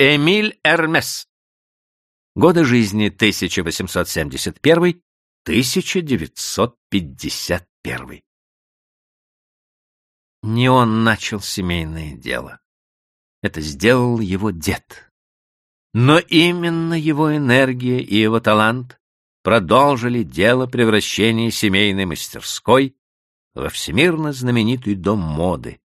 Эмиль Эрмес. Годы жизни 1871-1951. Не он начал семейное дело. Это сделал его дед. Но именно его энергия и его талант продолжили дело превращения семейной мастерской во всемирно знаменитый дом моды,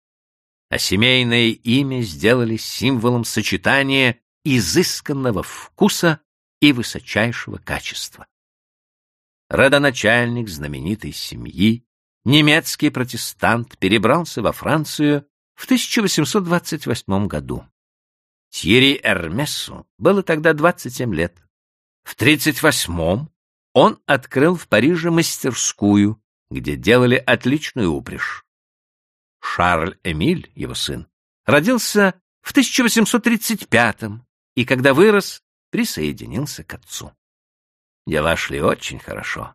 а семейное имя сделали символом сочетания изысканного вкуса и высочайшего качества. Родоначальник знаменитой семьи, немецкий протестант, перебрался во Францию в 1828 году. Тьерри Эрмесу было тогда 27 лет. В 38-м он открыл в Париже мастерскую, где делали отличную упряжь. Шарль Эмиль, его сын, родился в 1835-м и, когда вырос, присоединился к отцу. Дела шли очень хорошо.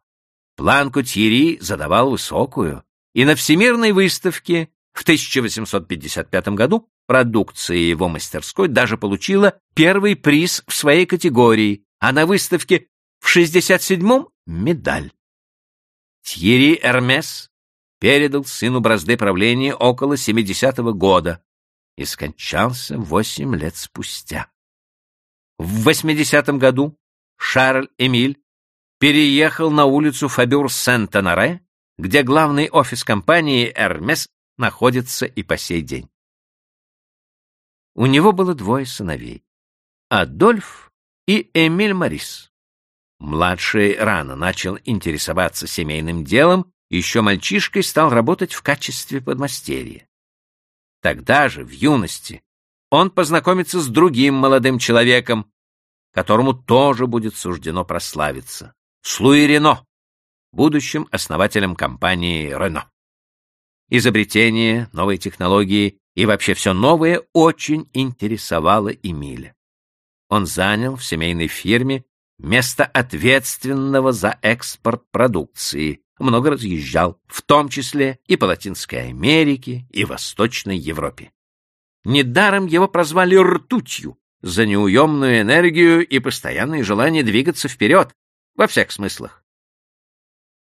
Планку Тьерри задавал высокую, и на Всемирной выставке в 1855 году продукция его мастерской даже получила первый приз в своей категории, а на выставке в 67-м — медаль. Тьерри Эрмес передал сыну бразды правления около 70-го года и скончался восемь лет спустя. В 80-м году Шарль Эмиль переехал на улицу Фабюр Сент-Анаре, где главный офис компании «Эрмес» находится и по сей день. У него было двое сыновей — Адольф и Эмиль Марис. Младший рано начал интересоваться семейным делом еще мальчишкой стал работать в качестве подмастерья. Тогда же, в юности, он познакомится с другим молодым человеком, которому тоже будет суждено прославиться, с Луи Рено, будущим основателем компании Рено. Изобретение, новые технологии и вообще все новое очень интересовало Эмиля. Он занял в семейной фирме место ответственного за экспорт продукции, много разъезжал, в том числе и по Латинской Америке и Восточной Европе. Недаром его прозвали ртутью за неуемную энергию и постоянное желание двигаться вперед, во всех смыслах.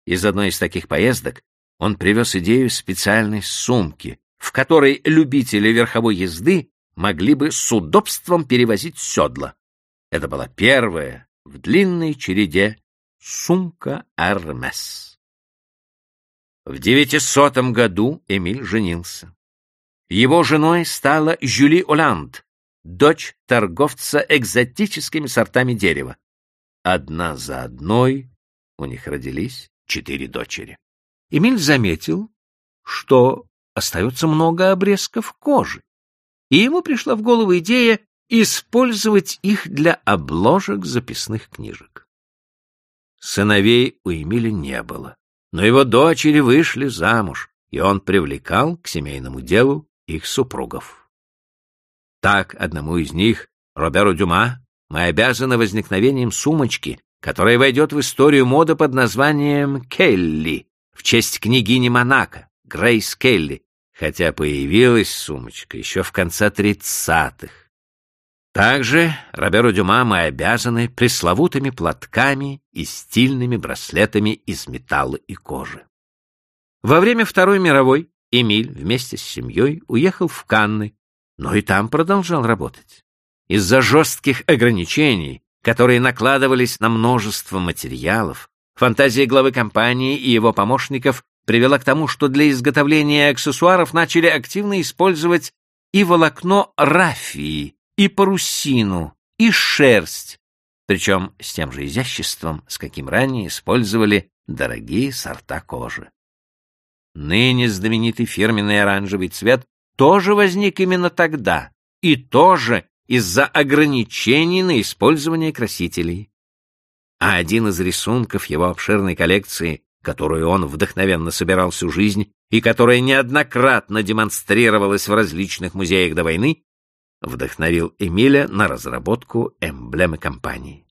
Из одной из таких поездок он привез идею специальной сумки, в которой любители верховой езды могли бы с удобством перевозить седла. Это была первая в длинной череде сумка Армес. В девятисотом году Эмиль женился. Его женой стала Жюли Оланд, дочь торговца экзотическими сортами дерева. Одна за одной у них родились четыре дочери. Эмиль заметил, что остается много обрезков кожи, и ему пришла в голову идея использовать их для обложек записных книжек. Сыновей у Эмиля не было но его дочери вышли замуж, и он привлекал к семейному делу их супругов. Так одному из них, Роберу Дюма, мы обязаны возникновением сумочки, которая войдет в историю моды под названием «Келли» в честь княгини Монако, Грейс Келли, хотя появилась сумочка еще в конце тридцатых. Также Роберу Дюма мы обязаны пресловутыми платками и стильными браслетами из металла и кожи. Во время Второй мировой Эмиль вместе с семьей уехал в Канны, но и там продолжал работать. Из-за жестких ограничений, которые накладывались на множество материалов, фантазия главы компании и его помощников привела к тому, что для изготовления аксессуаров начали активно использовать и волокно рафии, и парусину, и шерсть, причем с тем же изяществом, с каким ранее использовали дорогие сорта кожи. Ныне знаменитый фирменный оранжевый цвет тоже возник именно тогда, и тоже из-за ограничений на использование красителей. А один из рисунков его обширной коллекции, которую он вдохновенно собирал всю жизнь и которая неоднократно демонстрировалась в различных музеях до войны, вдохновил Эмиля на разработку эмблемы компании.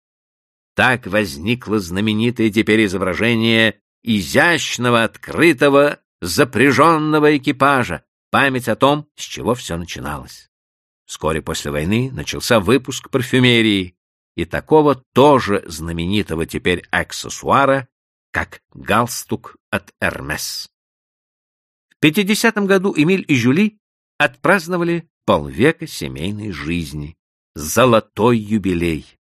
Так возникло знаменитое теперь изображение изящного, открытого, запряженного экипажа, память о том, с чего все начиналось. Вскоре после войны начался выпуск парфюмерии и такого тоже знаменитого теперь аксессуара, как галстук от Эрмес. В 50 году Эмиль и Жюли отпраздновали полвека семейной жизни, золотой юбилей.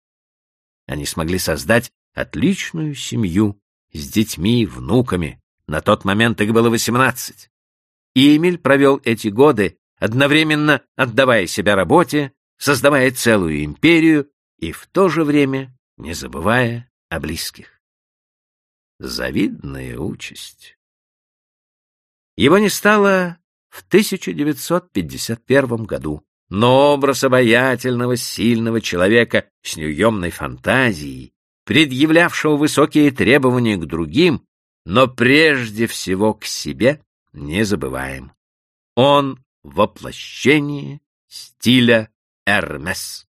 Они смогли создать отличную семью с детьми и внуками. На тот момент их было восемнадцать. И Эмиль провел эти годы, одновременно отдавая себя работе, создавая целую империю и в то же время не забывая о близких. Завидная участь. Его не стало в 1951 году, но образ обаятельного, сильного человека с неуемной фантазией, предъявлявшего высокие требования к другим, но прежде всего к себе, не забываем. Он — воплощение стиля Эрмес.